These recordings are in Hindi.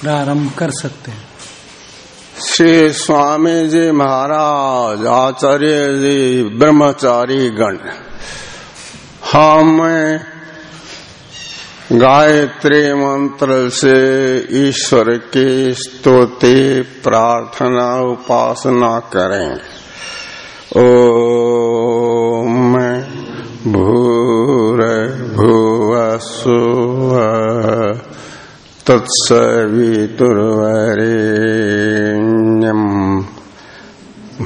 प्रारंभ कर सकते हैं। श्री स्वामी जी महाराज आचार्य जी ब्रह्मचारी गण, हम गायत्री मंत्र से ईश्वर की स्तुति, प्रार्थना, उपासना करें। ओ भूर भुवस्व तत्सवितुर्वरेण्यम्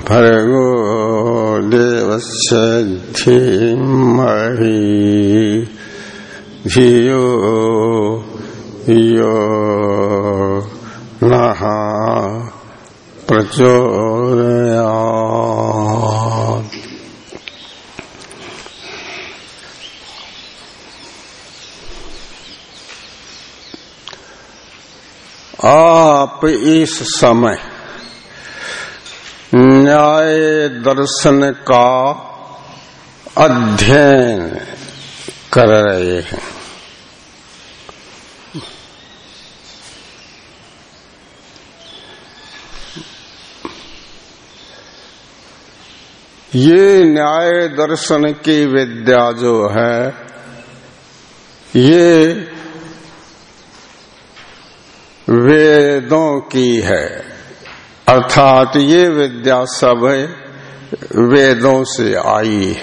भर्गो देवस्य धीमहि धियो यो नः प्रचोदयात् आप इस समय न्याय दर्शन का अध्ययन कर रहे हैं। ये न्याय दर्शन की विद्या जो है, ये वेदों की है। अर्थात ये विद्या सब वेदों से आई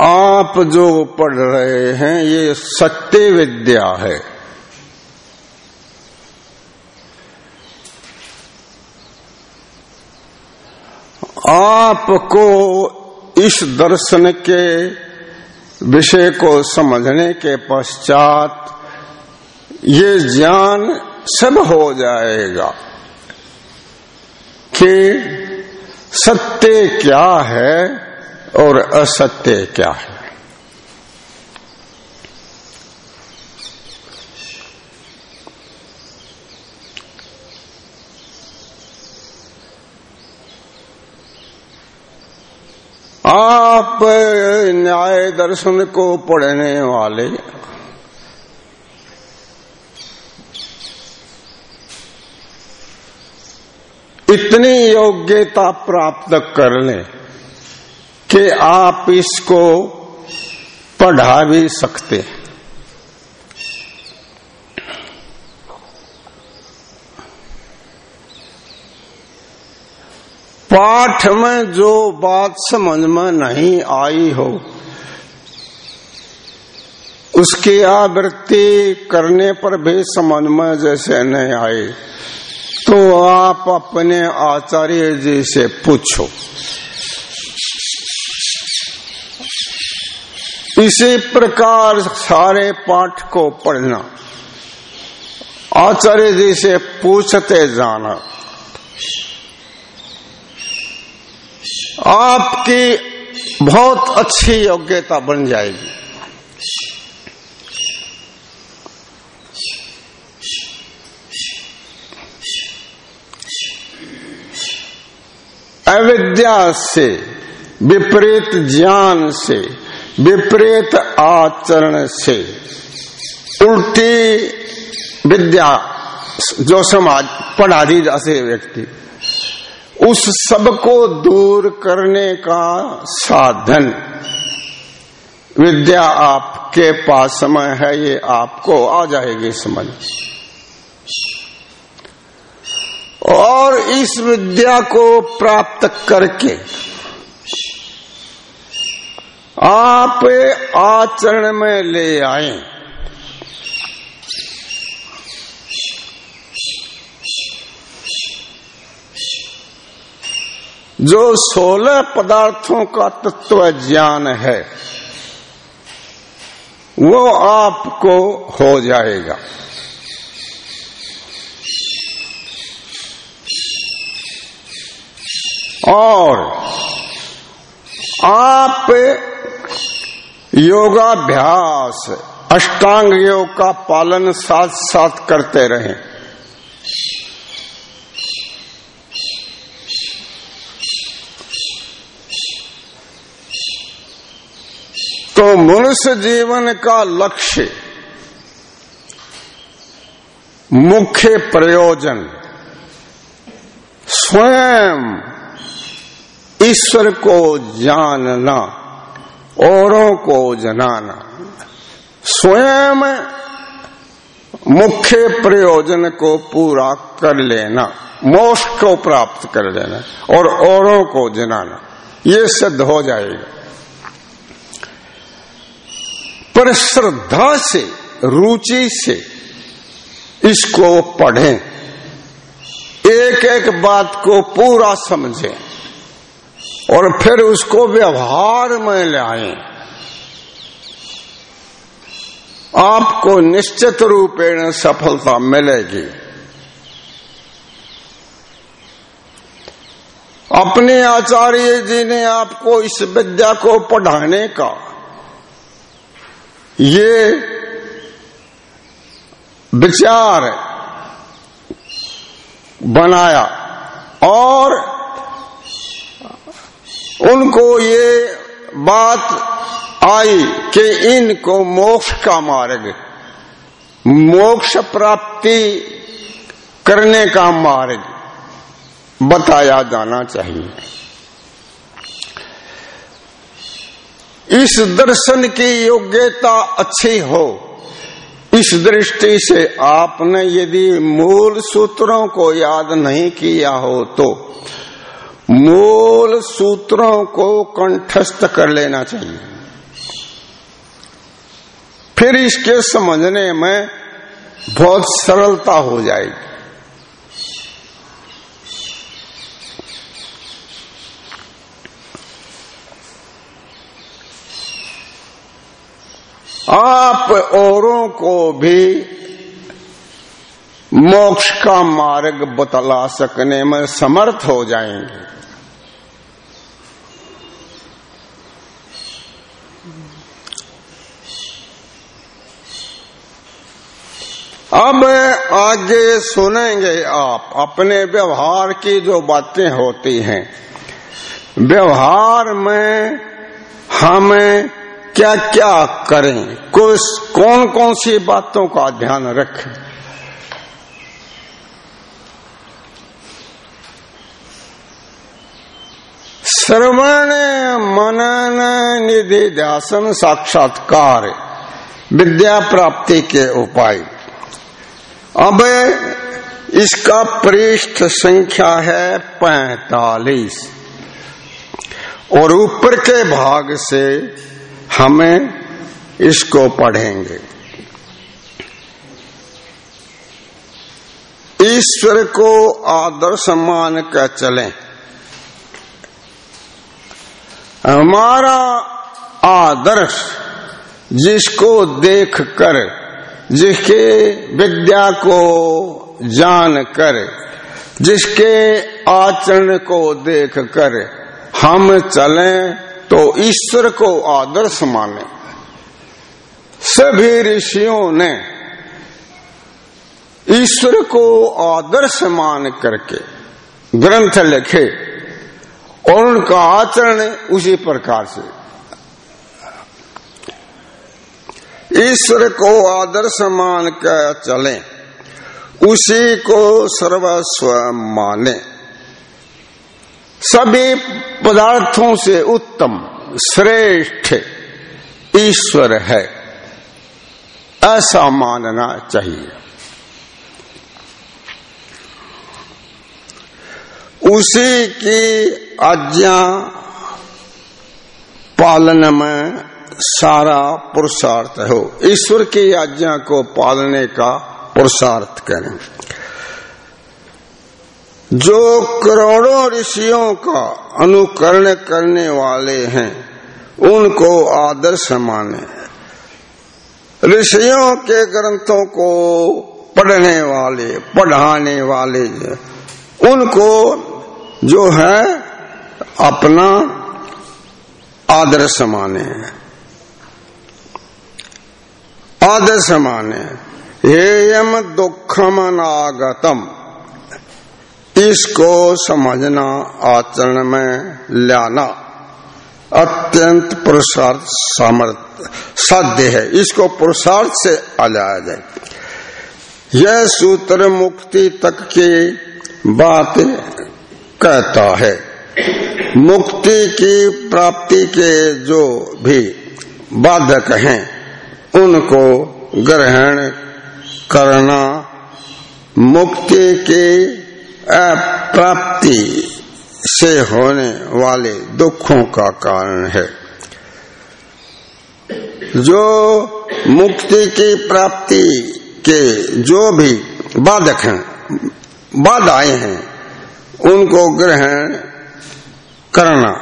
आप जो पढ़ रहे हैं, ये सत्य विद्या है। आपको इस दर्शन के विषय को समझने के पश्चात ये ज्ञान सब हो जाएगा कि सत्य क्या है और असत्य क्या है। आप न्याय दर्शन को पढ़ने वाले। इतनी योग्यता प्राप्त कर लें कि आप इसको पढ़ा भी सकते हैं। पाठ में जो बात समझ में नहीं आई हो, उसकी आवृत्ति करने पर भी समझ में जैसे नहीं आई तो आप अपने आचार्य जी से पूछो। इसी प्रकार सारे पाठ को पढ़ना, आचार्य जी से पूछते जाना। आपकी बहुत अच्छी योग्यता बन जाएगी। अविद्या से, विपरीत ज्ञान से, विपरीत आचरण से, उल्टी विद्या जो समाज पढ़ा दी जाते व्यक्ति उस सबको दूर करने का साधन। विद्या आपके पास समय है, ये आपको आ जाएगी समझ। और इस विद्या को प्राप्त करके आप आचरण में ले आए। जो सोलह पदार्थों का तत्व ज्ञान है, वो आपको हो जाएगा। और आप योगाभ्यास, अष्टांग योग का पालन साथ साथ करते रहें। तो मनुष्य जीवन का लक्ष्य, मुख्य प्रयोजन, स्वयं ईश्वर को जानना, औरों को जनाना, स्वयं मुख्य प्रयोजन को पूरा कर लेना, मोक्ष को प्राप्त कर लेना, और औरों को जनाना, ये सिद्ध हो जाएगा। पर श्रद्धा से, रुचि से इसको पढ़ें। एक एक बात को पूरा समझें और फिर उसको व्यवहार में लाए। आपको निश्चित रूपेण सफलता मिलेगी। अपने आचार्य जी ने आपको इस विद्या को पढ़ाने का ये विचार बनाया और उनको ये बात आई कि इनको मोक्ष का मार्ग, मोक्ष प्राप्ति करने का मार्ग बताया जाना चाहिए। इस दर्शन की योग्यता अच्छी हो। इस दृष्टि से आपने यदि मूल सूत्रों को याद नहीं किया हो तो मूल सूत्रों को कंठस्थ कर लेना चाहिए। फिर इसके समझने में बहुत सरलता हो जाएगी। आप औरों को भी मोक्ष का मार्ग बतला सकने में समर्थ हो जाएँगे। अब आगे सुनेंगे आप अपने व्यवहार की जो बातें होती हैं। व्यवहार में हमें क्या क्या करें? कुछ कौन कौन सी बातों का ध्यान रखें? श्रवण मनन निधि ध्यान साक्षात्कार विद्या प्राप्ति के उपाय। अब इसका पृष्ठ संख्या है पैतालीस। और ऊपर के भाग से हमें इसको पढ़ेंगे। ईश्वर को आदर्श मान कर चले। हमारा आदर्श जिसको देख कर, जिसके विद्या को जान कर, जिसके आचरण को देख कर हम चलें तो ईश्वर को आदर्श माने। सभी ऋषियों ने ईश्वर को आदर्श मान करके ग्रंथ लिखे और उनका आचरण उसी प्रकार से। ईश्वर को आदर्श मान कर चलें, उसी को सर्वस्व माने। सभी पदार्थों से उत्तम, श्रेष्ठ ईश्वर है। ऐसा मानना चाहिए। उसी की आज्ञा पालन में सारा पुरुषार्थ हो। ईश्वर की आज्ञा को पालने का पुरुषार्थ करें। जो करोड़ों ऋषियों का अनुकरण करने वाले हैं, उनको आदर्श माने। ऋषियों के ग्रंथों को पढ़ने वाले, पढ़ाने वाले उनको जो है अपना आदर्श माने। आदर्श माने। हेयम दुखम नागतम इसको समझना आचरण में लाना अत्यंत पुरुषार्थ सामर्थ्य साध्य है। इसको पुरुषार्थ से अलाया जाए। यह सूत्र मुक्ति तक की बात कहता है। मुक्ति की प्राप्ति के जो भी बाधक हैं, उनको ग्रहण करना मुक्ति की अप्राप्ति से होने वाले दुखों का कारण है। जो मुक्ति की प्राप्ति के जो भी बाधक हैं बाधाएँ हैं, उनको ग्रहण करना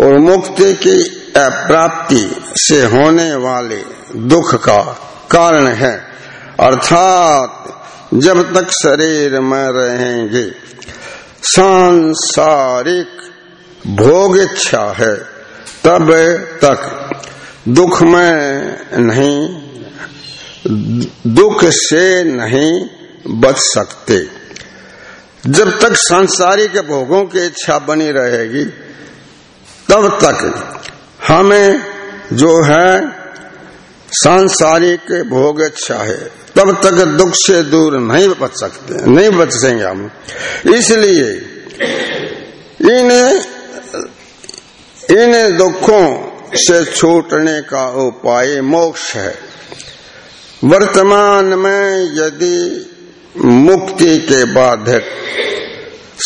और मुक्ति की प्राप्ति से होने वाले दुख का कारण है। अर्थात जब तक शरीर में रहेंगे। सांसारिक भोग इच्छा है, तब तक दुख में नहीं, दुख से नहीं बच सकते। जब तक सांसारिक भोगों की इच्छा बनी रहेगी, तब तक हमें जो है सांसारिक भोग इच्छा है। तब तक दुख से दूर नहीं बच सकते, नहीं बच सकेंगे हम। इसलिए इन इन दुखों से छूटने का उपाय मोक्ष है। वर्तमान में यदि मुक्ति के बाधक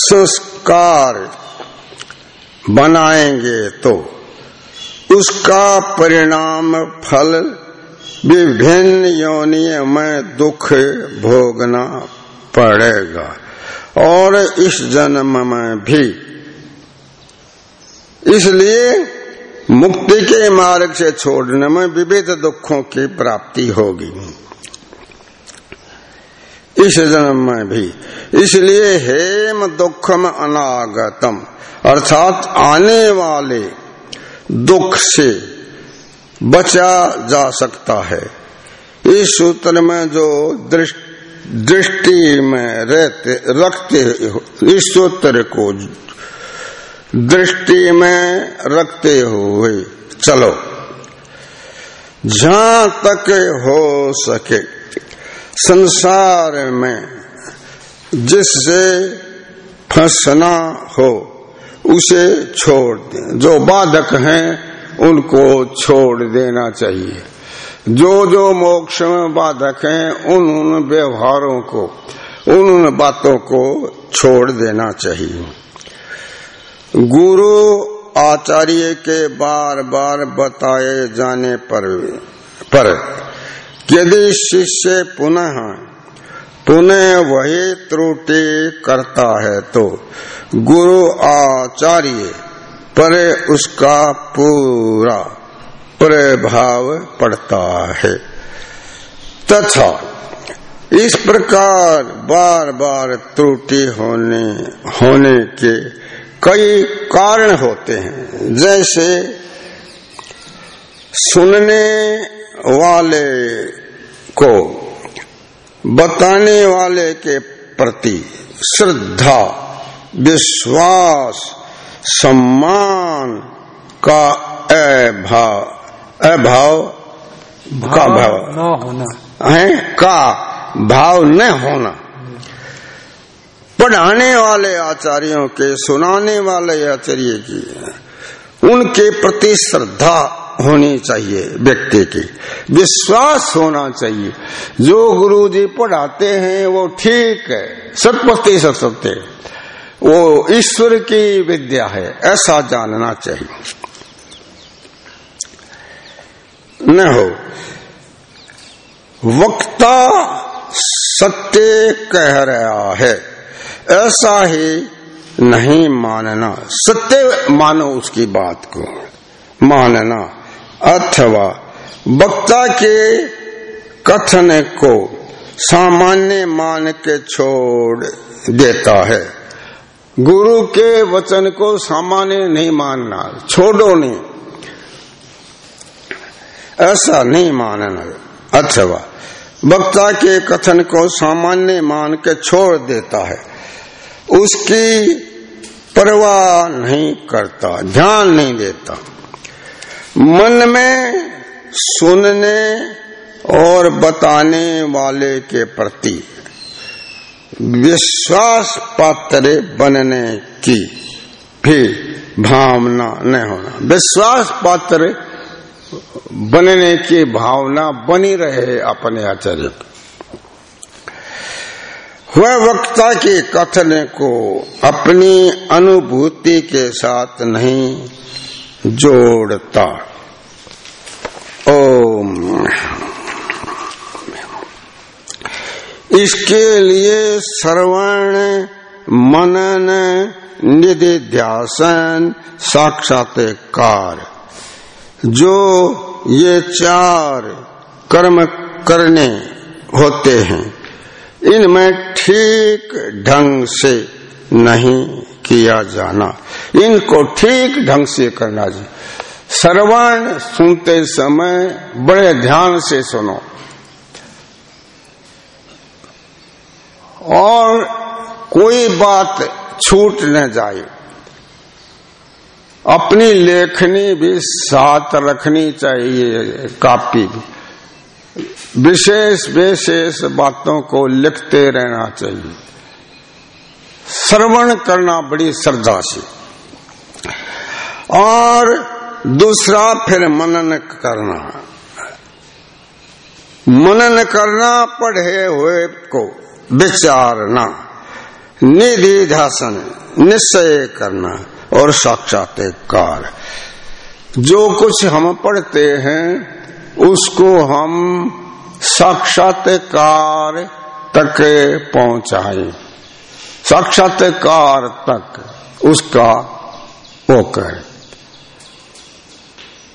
संस्कार बनाएँगे तो उसका परिणाम फल विभिन्न योनियों में दुख भोगना पड़ेगा। और इस जन्म में भी। इसलिए मुक्ति के मार्ग से छोड़ने में विविध दुखों की प्राप्ति होगी। इस जन्म में भी। इसलिए हेम दुखम अनागतम। अर्थात आने वाले दुख से बचा जा सकता है। इस सूत्र में जो दृष्टि में रहते, रखते इस सूत्र को दृष्टि में रखते हुए चलो। जहाँ तक हो सके, संसार में जिससे फंसना हो, उसे छोड़ दें। जो बाधक हैं उनको छोड़ देना चाहिए। जो जो मोक्ष में बाधक हैं उन उन व्यवहारों को उन उन बातों को छोड़ देना चाहिए। गुरु आचार्य के बार बार बताए जाने पर पर यदि शिष्य पुनः पुनः वही त्रुटि करता है तो गुरु आचार्य पर उसका पूरा प्रभाव पड़ता है। तथा इस प्रकार बार बार त्रुटि होने होने के कई कारण होते हैं। जैसे सुनने वाले को, बताने वाले के प्रति श्रद्धा, विश्वास सम्मान का अभाव अभाव का भाव न होना। है? का भाव न होना। पढ़ाने वाले आचार्यों के सुनाने वाले आचार्य की उनके प्रति श्रद्धा होनी चाहिए व्यक्ति की। विश्वास होना चाहिए। जो गुरु जी पढ़ाते हैं वो ठीक है। शत प्रतिशत सत्य। वो ईश्वर की विद्या है, ऐसा जानना चाहिए। न हो, वक्ता सत्य कह रहा है, ऐसा ही नहीं मानना, सत्य मानो उसकी बात को, मानना, अथवा वक्ता के कथन को सामान्य मान के छोड़ देता है। गुरु के वचन को सामान्य नहीं मानना, छोड़ो नहीं। ऐसा नहीं मानना। अथवा वक्ता के कथन को सामान्य मान के छोड़ देता है। उसकी परवाह नहीं करता, ध्यान नहीं देता। मन में सुनने और बताने वाले के प्रति विश्वास पात्र बनने की भी भावना न होना। विश्वास पात्र बनने की भावना बनी रहे अपने आचार्य वह वक्ता के कथन को अपनी अनुभूति के साथ नहीं जोड़ता। ओम इसके लिए श्रवण मनन निधि ध्यासन साक्षात्कार। जो ये चार कर्म करने होते हैं, इनमें ठीक ढंग से नहीं किया जाना। इनको ठीक ढंग से करना जी श्रवण सुनते समय बड़े ध्यान से सुनो। और कोई बात छूट न जाए। अपनी लेखनी भी साथ रखनी चाहिए कापी भी। विशेष विशेष बातों को लिखते रहना चाहिए। श्रवण करना बड़ी श्रद्धा से। और दूसरा फिर मनन करना। मनन करना पढ़े हुए को विचारना निधि ध्यान निश्चय करना और साक्षात्कार। जो कुछ हम पढ़ते हैं, उसको हम साक्षात्कार तक पहुँचाए। साक्षात्कार तक उसका वो कर।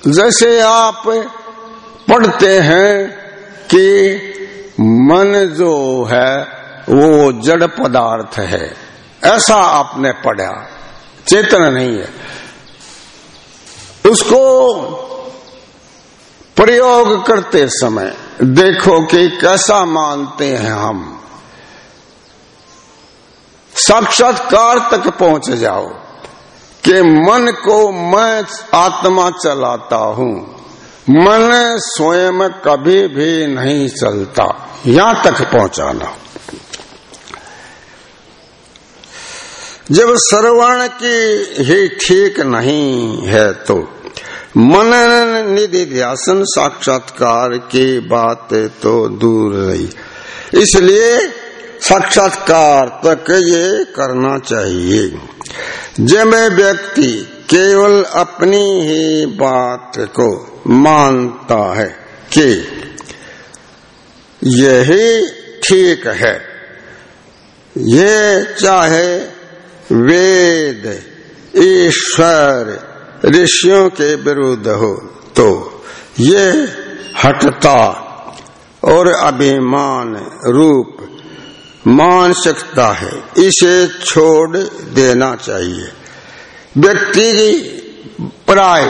जैसे आप पढ़ते हैं कि मन जो है वो जड़ पदार्थ है। ऐसा आपने पढ़ा। चेतन नहीं है। उसको प्रयोग करते समय देखो कि कैसा मानते हैं हम। साक्षात्कार तक पहुँच जाओ कि मन को मैं आत्मा चलाता हूँ। मन स्वयं कभी भी नहीं चलता। यहाँ तक पहुंचाना। जब श्रवण की ही ठीक नहीं है तो मनन निधि ध्यान साक्षात्कार की बात तो दूर रही। इसलिए साक्षात्कार तक ये करना चाहिए। जब व्यक्ति केवल अपनी ही बात को मानता है कि यही ठीक है, ये चाहे वेद, ईश्वर, ऋषियों के विरुद्ध हो। तो ये हटता और अभिमान रूप मान सकता है, इसे छोड़ देना चाहिए। व्यक्ति की प्राय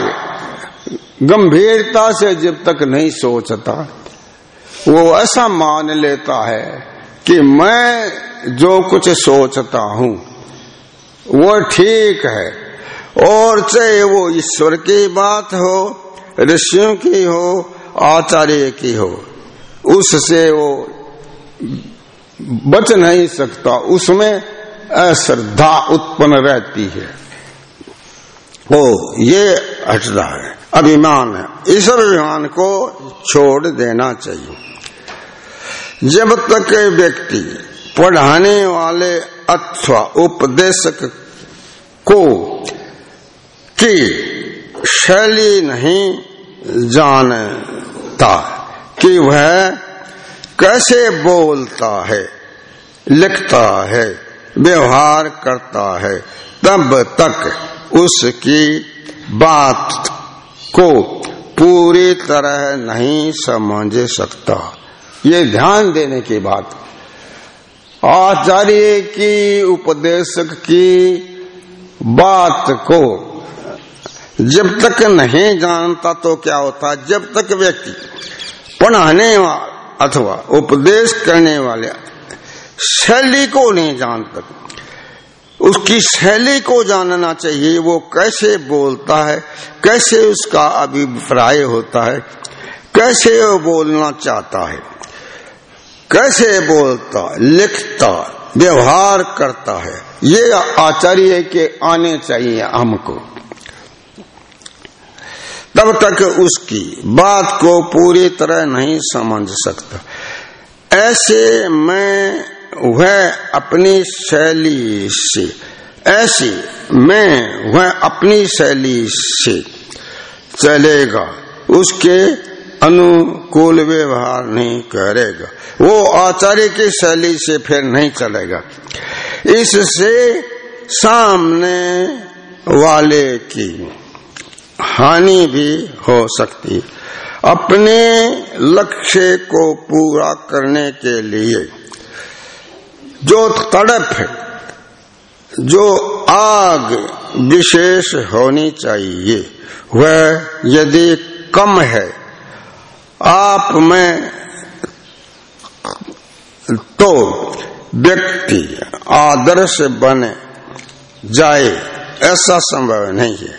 गंभीरता से जब तक नहीं सोचता, वो ऐसा मान लेता है कि मैं जो कुछ सोचता हूँ वो ठीक है। और चाहे वो ईश्वर की बात हो, ऋषियों की हो, आचार्य की हो, उससे वो बच नहीं सकता। उसमें अश्रद्धा उत्पन्न रहती है। ओ, ये हटता है, अभिमान है। इस अभिमान को छोड़ देना चाहिए। जब तक व्यक्ति पढ़ाने वाले अथवा उपदेशक को की शैली नहीं जानता कि वह कैसे बोलता है, लिखता है, व्यवहार करता है, तब तक उसकी बात को पूरी तरह नहीं समझ सकता। ये ध्यान देने की बात आचार्य की, उपदेशक की बात को जब तक नहीं जानता तो क्या होता? जब तक व्यक्ति पढ़ाने अथवा उपदेश करने वाले शैली को नहीं जानता, उसकी शैली को जानना चाहिए, वो कैसे बोलता है, कैसे उसका अभिप्राय होता है, कैसे वो बोलना चाहता है। कैसे बोलता लिखता व्यवहार करता है, ये आचार्य के आने चाहिए हमको। तब तक उसकी बात को पूरी तरह नहीं समझ सकता। ऐसे मैं, वह अपनी शैली से, ऐसी मैं, वह अपनी शैली से चलेगा। उसके अनुकूल व्यवहार नहीं करेगा। वो आचार्य की शैली से फिर नहीं चलेगा। इससे सामने वाले की हानि भी हो सकती अपने लक्ष्य को पूरा करने के लिए जो तड़प है, जो आग विशेष होनी चाहिए, वह यदि कम है आप में तो व्यक्ति आदर्श बने जाए, ऐसा संभव नहीं है।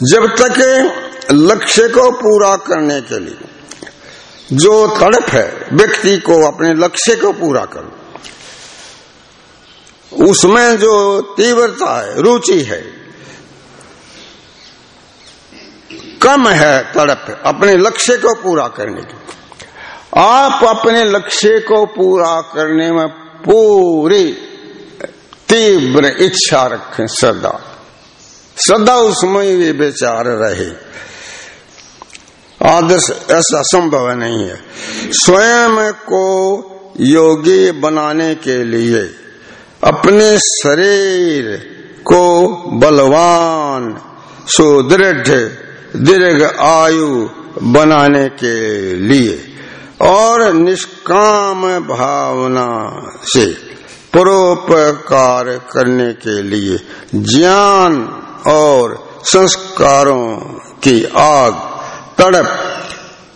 जब तक लक्ष्य को पूरा करने के लिए, जो तड़प है व्यक्ति को अपने लक्ष्य को पूरा कर, उसमें जो तीव्रता है, रुचि है कम है तड़प, अपने लक्ष्य को पूरा करने की आप अपने लक्ष्य को पूरा करने में पूरी तीव्र इच्छा रखें सदा सदा उसमें भी विचार रहे। आदर्श, ऐसा संभव नहीं है। स्वयं को योगी बनाने के लिए अपने शरीर को बलवान, सुदृढ़ दीर्घ आयु बनाने के लिए और निष्काम भावना से परोपकार करने के लिए ज्ञान और संस्कारों की आग तड़प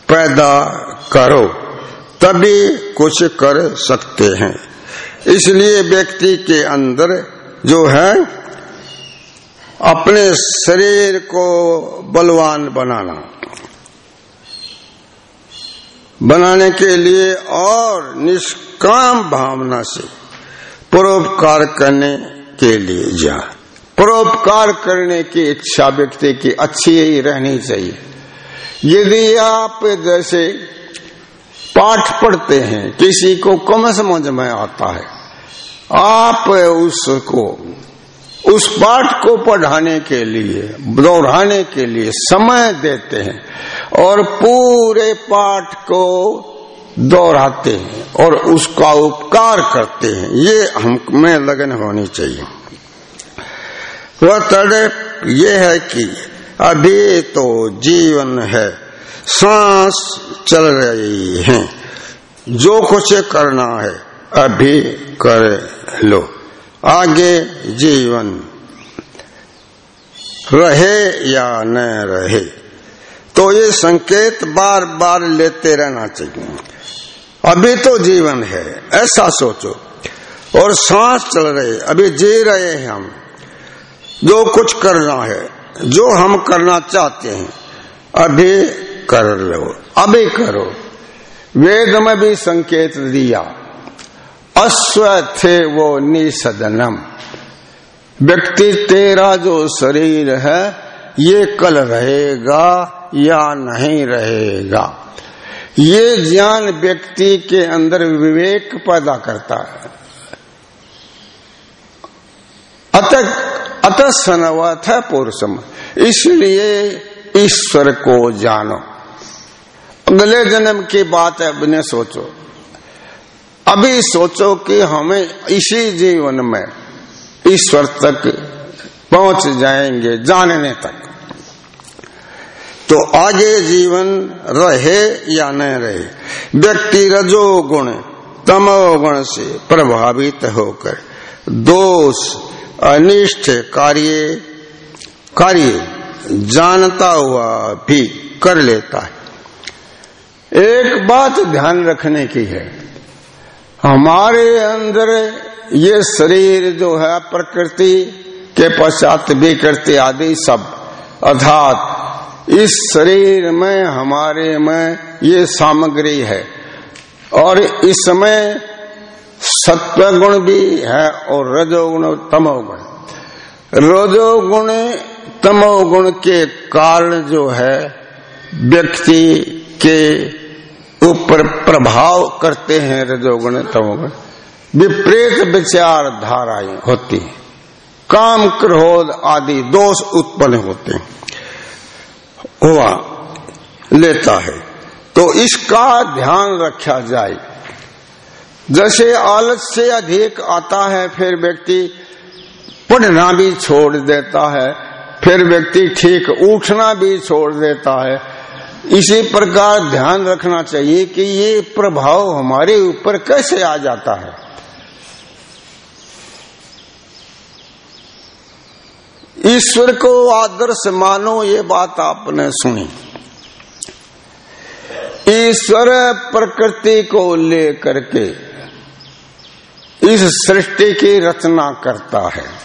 पैदा करो, तभी कुछ कर सकते हैं। इसलिए व्यक्ति के अंदर जो है अपने शरीर को बलवान बनाना। बनाने के लिए और निष्काम भावना से परोपकार करने के लिए जा। परोपकार करने की इच्छा व्यक्ति की अच्छी ही रहनी चाहिए। यदि आप जैसे पाठ पढ़ते हैं, किसी को कम समझ में आता है, आप उसको उस पाठ को पढ़ाने के लिए, दोहराने के लिए समय देते हैं और पूरे पाठ को दोहराते हैं और उसका उपकार करते हैं। ये हमें लगन होनी चाहिए। वह तड़प ये है कि अभी तो जीवन है, सांस चल रही है। जो कुछ करना है, अभी कर लो। आगे जीवन। रहे या न रहे। तो ये संकेत बार बार लेते रहना चाहिए। अभी तो जीवन है, ऐसा सोचो। और सांस चल रहे, अभी जी रहे हैं हम। जो कुछ करना है, जो हम करना चाहते हैं, अभी कर लो, अभी करो। वेद में भी संकेत दिया। अश्व थे वो निसदनम। व्यक्ति तेरा जो शरीर है, ये कल रहेगा या नहीं रहेगा? ये ज्ञान व्यक्ति के अंदर विवेक पैदा करता है। अत, अतः है पुरुषम। इसलिए ईश्वर को जानो। अगले जन्म की बात है अब सोचो। अभी सोचो कि हमें इसी जीवन में ईश्वर तक पहुँच जाएँगे जानने तक। तो आगे जीवन रहे या न रहे, व्यक्ति रजोगुण तमोगुण से प्रभावित होकर दोष, अनिष्ट कार्य कार्य जानता हुआ भी कर लेता है। एक बात ध्यान रखने की है हमारे अंदर ये शरीर जो है प्रकृति के पश्चात विकृति आदि सब। अर्थात इस शरीर में, हमारे में ये सामग्री है। और इसमें सत्वगुण भी है और रजोगुण और तमोगुण। रजोगुण तमोगुण के कारण जो है, व्यक्ति के ऊपर प्रभाव करते हैं रजोगुण तमोगुण। विपरीत विचार धाराएँ होती हैं। काम क्रोध आदि दोष उत्पन्न होते हैं। हुआ लेता है। तो इसका ध्यान रखा जाए। जैसे आलस से अधिक आता है, फिर व्यक्ति पढ़ना भी छोड़ देता है। फिर व्यक्ति ठीक उठना भी छोड़ देता है। इसी प्रकार ध्यान रखना चाहिए कि ये प्रभाव हमारे ऊपर कैसे आ जाता है। ईश्वर को आदर्श मानो ये बात आपने सुनी। ईश्वर प्रकृति को लेकर के इस सृष्टि की रचना करता है।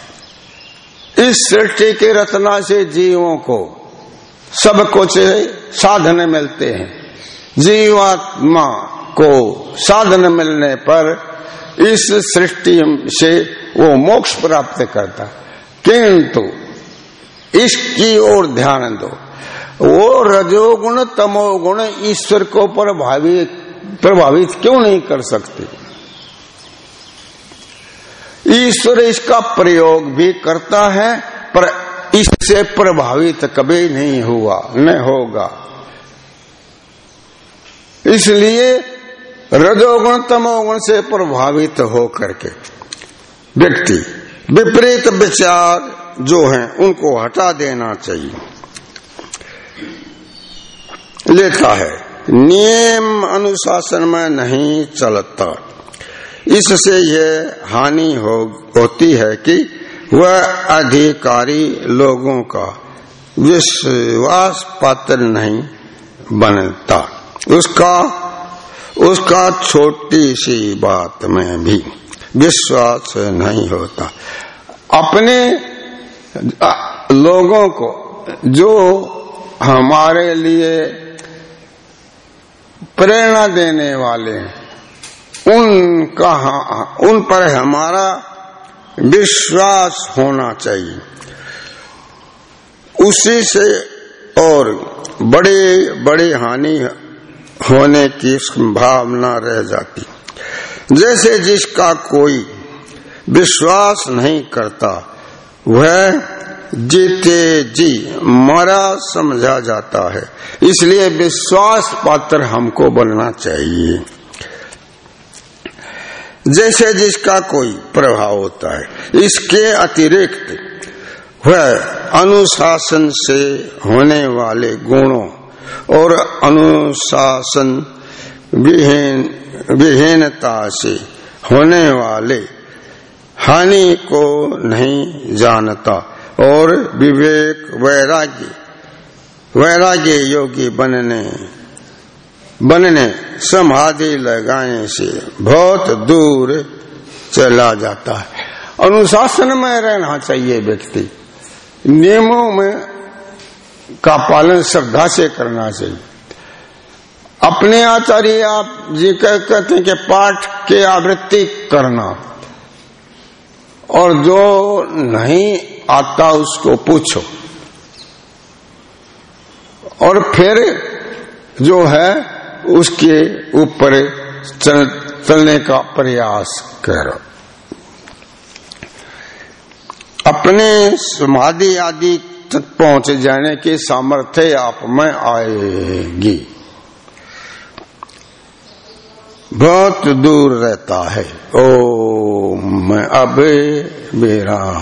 इस सृष्टि की रचना से जीवों को सब कुछ साधन मिलते हैं। जीवात्मा को साधन मिलने पर इस सृष्टि से वो मोक्ष प्राप्त करता। किंतु इसकी ओर ध्यान दो। वो रजोगुण, तमोगुण ईश्वर को प्रभावित प्रभावित क्यों नहीं कर सकते? ईश्वर इसका प्रयोग भी करता है, पर इससे प्रभावित कभी नहीं हुआ, न होगा। इसलिए रजोगुण तमोगुण से प्रभावित हो करके व्यक्ति विपरीत विचार जो हैं, उनको हटा देना चाहिए। लेता है, नियम अनुशासन में नहीं चलता। इससे यह हानि हो, होती है कि वह अधिकारी लोगों का विश्वास पात्र नहीं बनता। उसका उसका छोटी सी बात में भी विश्वास नहीं होता। अपने लोगों को जो हमारे लिए प्रेरणा देने वाले उनका, उन पर हमारा विश्वास होना चाहिए। उसी से और बड़े बड़े हानि होने की संभावना रह जाती। जैसे जिसका कोई विश्वास नहीं करता, वह जीते जी मरा समझा जाता है। इसलिए विश्वास पात्र हमको बनना चाहिए। जैसे जिसका कोई प्रभाव होता है, इसके अतिरिक्त वह अनुशासन से होने वाले गुणों और अनुशासन विहीन, विहीनता से होने वाले हानि को नहीं जानता और विवेक वैराग्य वैराग्य योगी बनने बनने, समाधि लगाने से बहुत दूर चला जाता है। अनुशासन में रहना चाहिए व्यक्ति। नियमों में का पालन श्रद्धा से करना चाहिए। अपने आचार्य आप जी कहते हैं कि पाठ के आवृत्ति करना। और जो नहीं आता उसको पूछो। और फिर जो है उसके ऊपर चल, चलने का प्रयास करो। अपने समाधि आदि तक पहुँच जाने की सामर्थ्य आप में आएगी। बहुत दूर रहता है। ओ मैं अब मेरा